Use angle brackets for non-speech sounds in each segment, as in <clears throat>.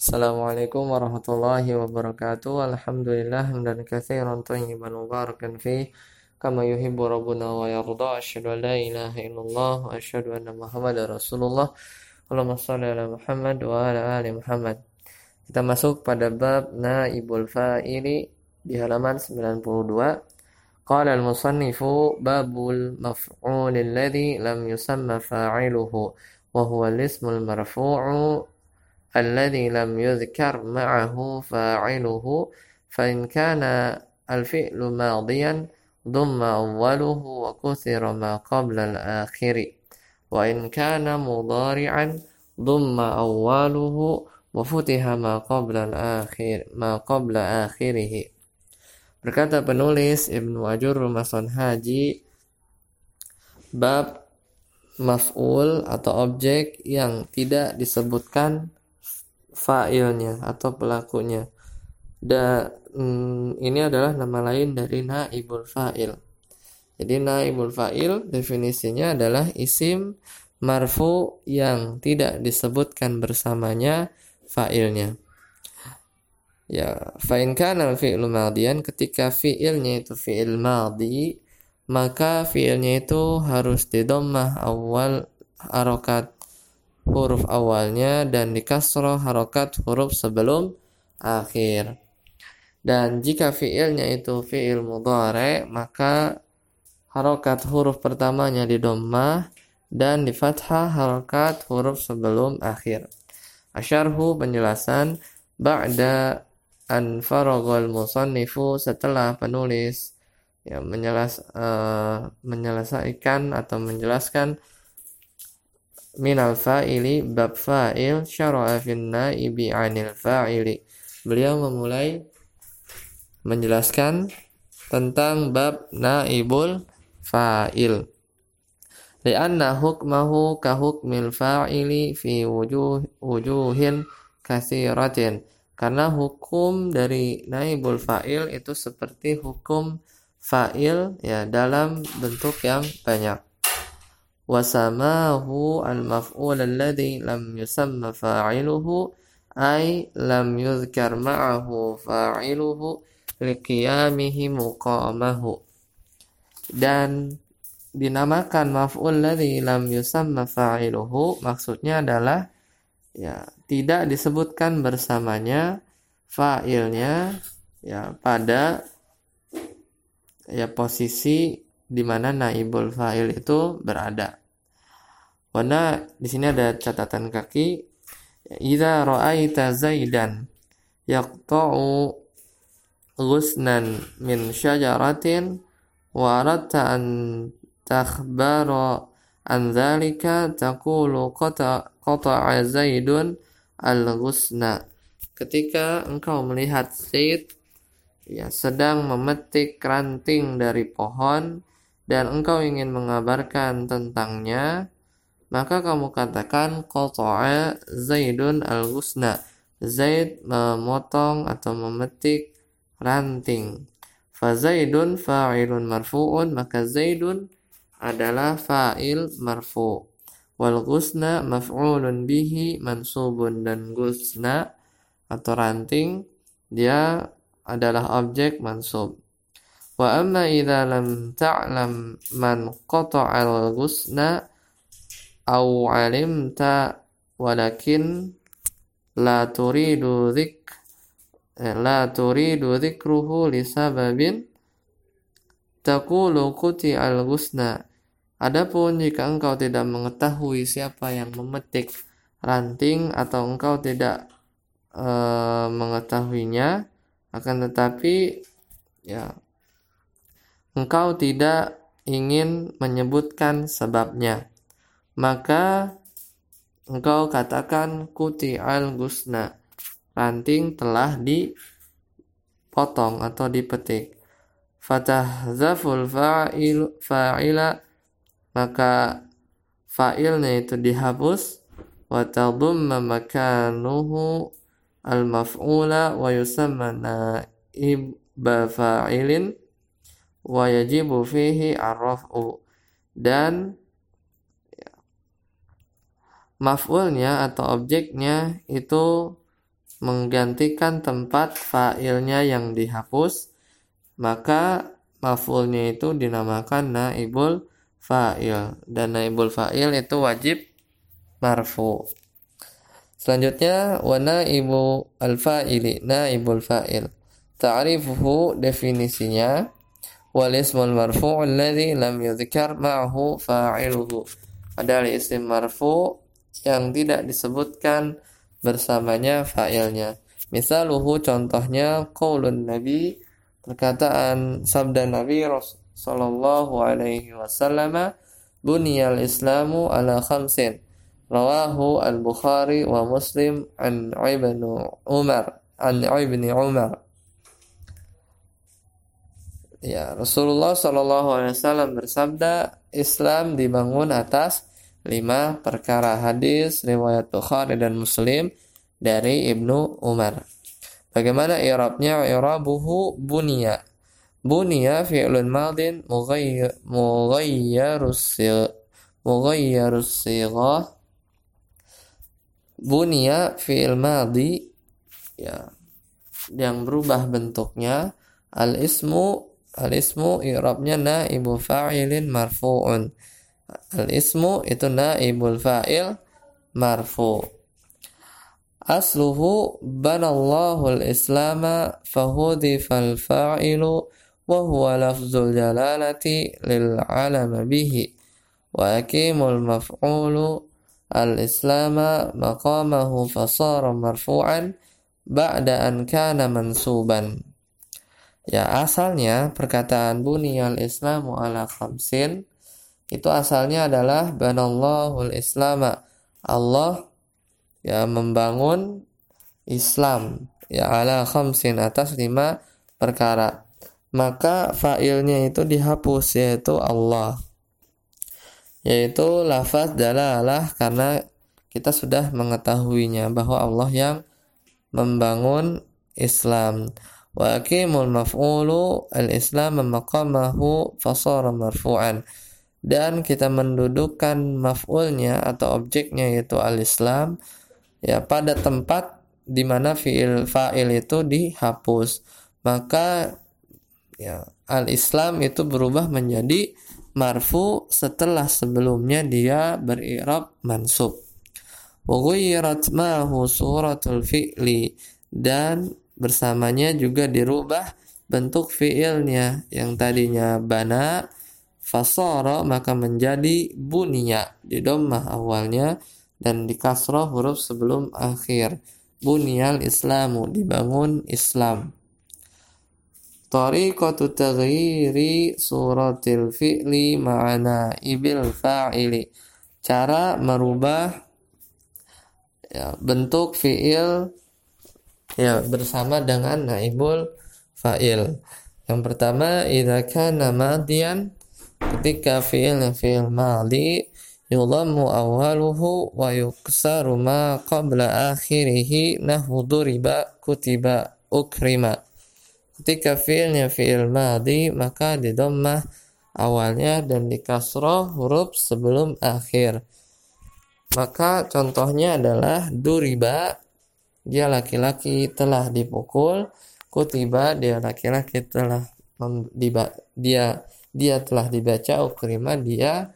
Assalamualaikum warahmatullahi wabarakatuh. Alhamdulillah hamdan katsiran tayyiban mubarakan fi kama yuhibbu rabbuna wa yarda. Asyhadu an la ilaha illallah wa asyhadu anna Muhammadar Rasulullah. Allahumma shalli ala Muhammad wa ala ali Muhammad. Kita masuk pada bab naibul fa'ili di halaman 92. Qala al-musannifu babul maf'ul alladhi lam yusamma fa'iluhu wa huwa al-ismul marfu'u alladhi lam yudhkar ma'ahu fa'iluhu fa in kana al-fi'lu madiyan dhamma awwaluhu wa kuthira ma qabla al-akhiri wa in kana mudari'an dhamma ma qabla akhirih Berkata penulis Ibnu Ajur Rumason Haji bab maf'ul atau objek yang tidak disebutkan fa'ilnya atau pelakunya. Dan hmm, ini adalah nama lain dari naibul fa'il. Jadi naibul fa'il definisinya adalah isim marfu yang tidak disebutkan bersamanya fa'ilnya. Ya, fa'in kana fi'lu madian ketika fi'ilnya itu fi'il madi, maka fi'ilnya itu harus didommah awal harokat huruf awalnya dan dikasroh harokat huruf sebelum akhir. Dan jika fi'ilnya itu fi'il mudhari, maka harokat huruf pertamanya didommah dan di fathah harokat huruf sebelum akhir. Asyarhu penjelasan ba'da an faragol musannifu setelah penulis ya menjelas uh, menyelesaikan atau menjelaskan minal fa'ili bab fa'il syara'a fin naibi 'anil fa'ili. Beliau memulai menjelaskan tentang bab naibul fa'il. Lianna hukmahu ka hukmil fa'ili fi wujuh wujuhin katsiratin. Karena hukum dari naibul fa'il itu seperti hukum fa'il ya dalam bentuk yang banyak. Wasamahu al-maf'ul alladhi lam yusamma fa'iluhu ay lam yuzkar ma'ahu fa'iluhu liqiyamihi. Dan dinamakan maf'ul alladhi lam yusamma fa'iluhu maksudnya adalah ya tidak disebutkan bersamanya fa'ilnya ya pada ya posisi di mana naibul fa'il itu berada. Wana di sini ada catatan kaki Idza ra'aita Zaidan yaqta'u ghusnan min syajaratin wa aradta an takhbara an dzalika taqulu qata qata'a Zaidun al-ghusna. Ketika engkau melihat Zaid ya sedang memetik ranting dari pohon dan engkau ingin mengabarkan tentangnya, maka kamu katakan qata'a Zaidun al-ghusna. Zaid memotong atau memetik ranting. Fa Zaidun fa'ilun marfu'un, maka Zaidun adalah fa'il marfu' wal gusna maf'ulun bihi mansubun dan gusna atau ranting dia adalah objek mansub wa amma idza lam ta'lam man qata'al gusna aw 'alimta walakin la turidu dzik eh, la turidu dzikruhu li sababin taqulu quti'al gusna Adapun jika engkau tidak mengetahui siapa yang memetik ranting atau engkau tidak e, mengetahuinya, akan tetapi ya engkau tidak ingin menyebutkan sebabnya, maka engkau katakan kuti al gusna. Ranting telah dipotong atau dipetik. Fatah zaful fa'il fa'ila. Maka fa'ilnya itu dihapus. Wa tadumma makanuhu al-maf'ula wa yusamma naibba fa'ilin wa yajibu fihi arraf'u. Dan ya, maf'ulnya atau objeknya itu menggantikan tempat fa'ilnya yang dihapus maka maf'ulnya itu dinamakan naibul fa'il. Dan naibul fa'il itu wajib marfu. Selanjutnya wa naibu al-fa'ili naibul fa'il. Ta'rifuhu definisinya wal ismul marfu' alladhi lam yudhkar ma'ahu fa'iluhu. Adalah isim marfu yang tidak disebutkan bersamanya fa'ilnya. Misaluhu contohnya qaulun nabi perkataan sabda nabi sallallahu alaihi wasallam buniyal islamu ala khamsin. Rawahu al-bukhari wa muslim an ibnu umar an ibni umar Ya, Rasulullah Shallallahu Alaihi Wasallam bersabda, Islam dibangun atas lima perkara hadis riwayat Bukhari dan Muslim dari Ibnu Umar. Bagaimana i'rabnya? I'rabuhu bunia. Bunia fi'lun madin mughayyarus mughayyarus sighah. Bunia fi'il madi ya yang berubah bentuknya al ismu Al-ismu i'rabnya naibu fa'ilin marfu'un. Al-ismu itu naibul fa'il marfu'. Asluhu banallahu al-islama fahudifa al-fa'ilu wa huwa lafzul jalalati lil alama bihi wa akimul maf'ulu al-islama maqamahu fasara marfu'an ba'da an kana mansuban Ya asalnya perkataan buniyal islamu ala khamsin itu asalnya adalah banallahul islama. Allah ya membangun Islam ya ala khamsin atas lima perkara. Maka failnya itu dihapus yaitu Allah. Yaitu lafaz dalalah karena kita sudah mengetahuinya bahwa Allah yang membangun Islam aqimul maf'ulu al-islam maqamahu fasara marfu'an. Dan kita mendudukkan maf'ulnya atau objeknya yaitu al-islam ya pada tempat di mana fiil fa'il itu dihapus. Maka ya al-islam itu berubah menjadi marfu setelah sebelumnya dia berirab mansub. Wa ma'hu suratul fi'li. Dan bersamanya juga dirubah bentuk fiilnya. Yang tadinya bana fasara maka menjadi bunia. Di domah awalnya dan di kasroh huruf sebelum akhir. Bunyal islamu dibangun Islam. Tariqatu taghyiri suratil fi'li ma'ana ibil fa'ili. Cara merubah ya, bentuk fi'il ya bersama dengan naibul fa'il. Yang pertama idza kana madian ketika fi'il fi'il madi yudhammu awwaluhu wa yuksaru ma qabla akhirih nahwu duriba kutiba ukrima. Ketika fi'ilnya fi'il madi maka di dhammah awalnya dan di kasroh huruf sebelum akhir. Maka contohnya adalah duriba dia laki-laki telah dipukul kutiba dia laki-laki telah dia dia telah dibaca ukrima dia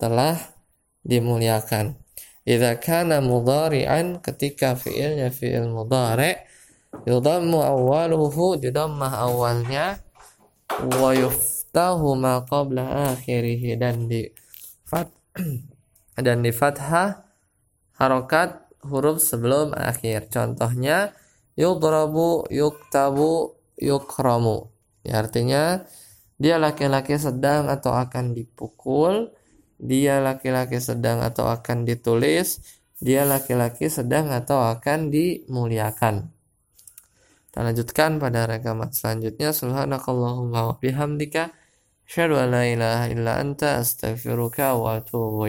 telah dimuliakan. Idza kana mudhari'an ketika fi'ilnya fi'il mudhari' yudammu awwaluhu didammah awalnya wa yuftahu ma qabla akhirih dan di fat <clears throat> dan di fathah harokat huruf sebelum akhir. Contohnya yudrabu, yuktabu, yukramu. Ya, artinya dia laki-laki sedang atau akan dipukul, dia laki-laki sedang atau akan ditulis, dia laki-laki sedang atau akan dimuliakan. Kita lanjutkan pada rekaman selanjutnya. Subhanakallahumma wa bihamdika asyhadu an la ilaha anta astaghfiruka wa atubu.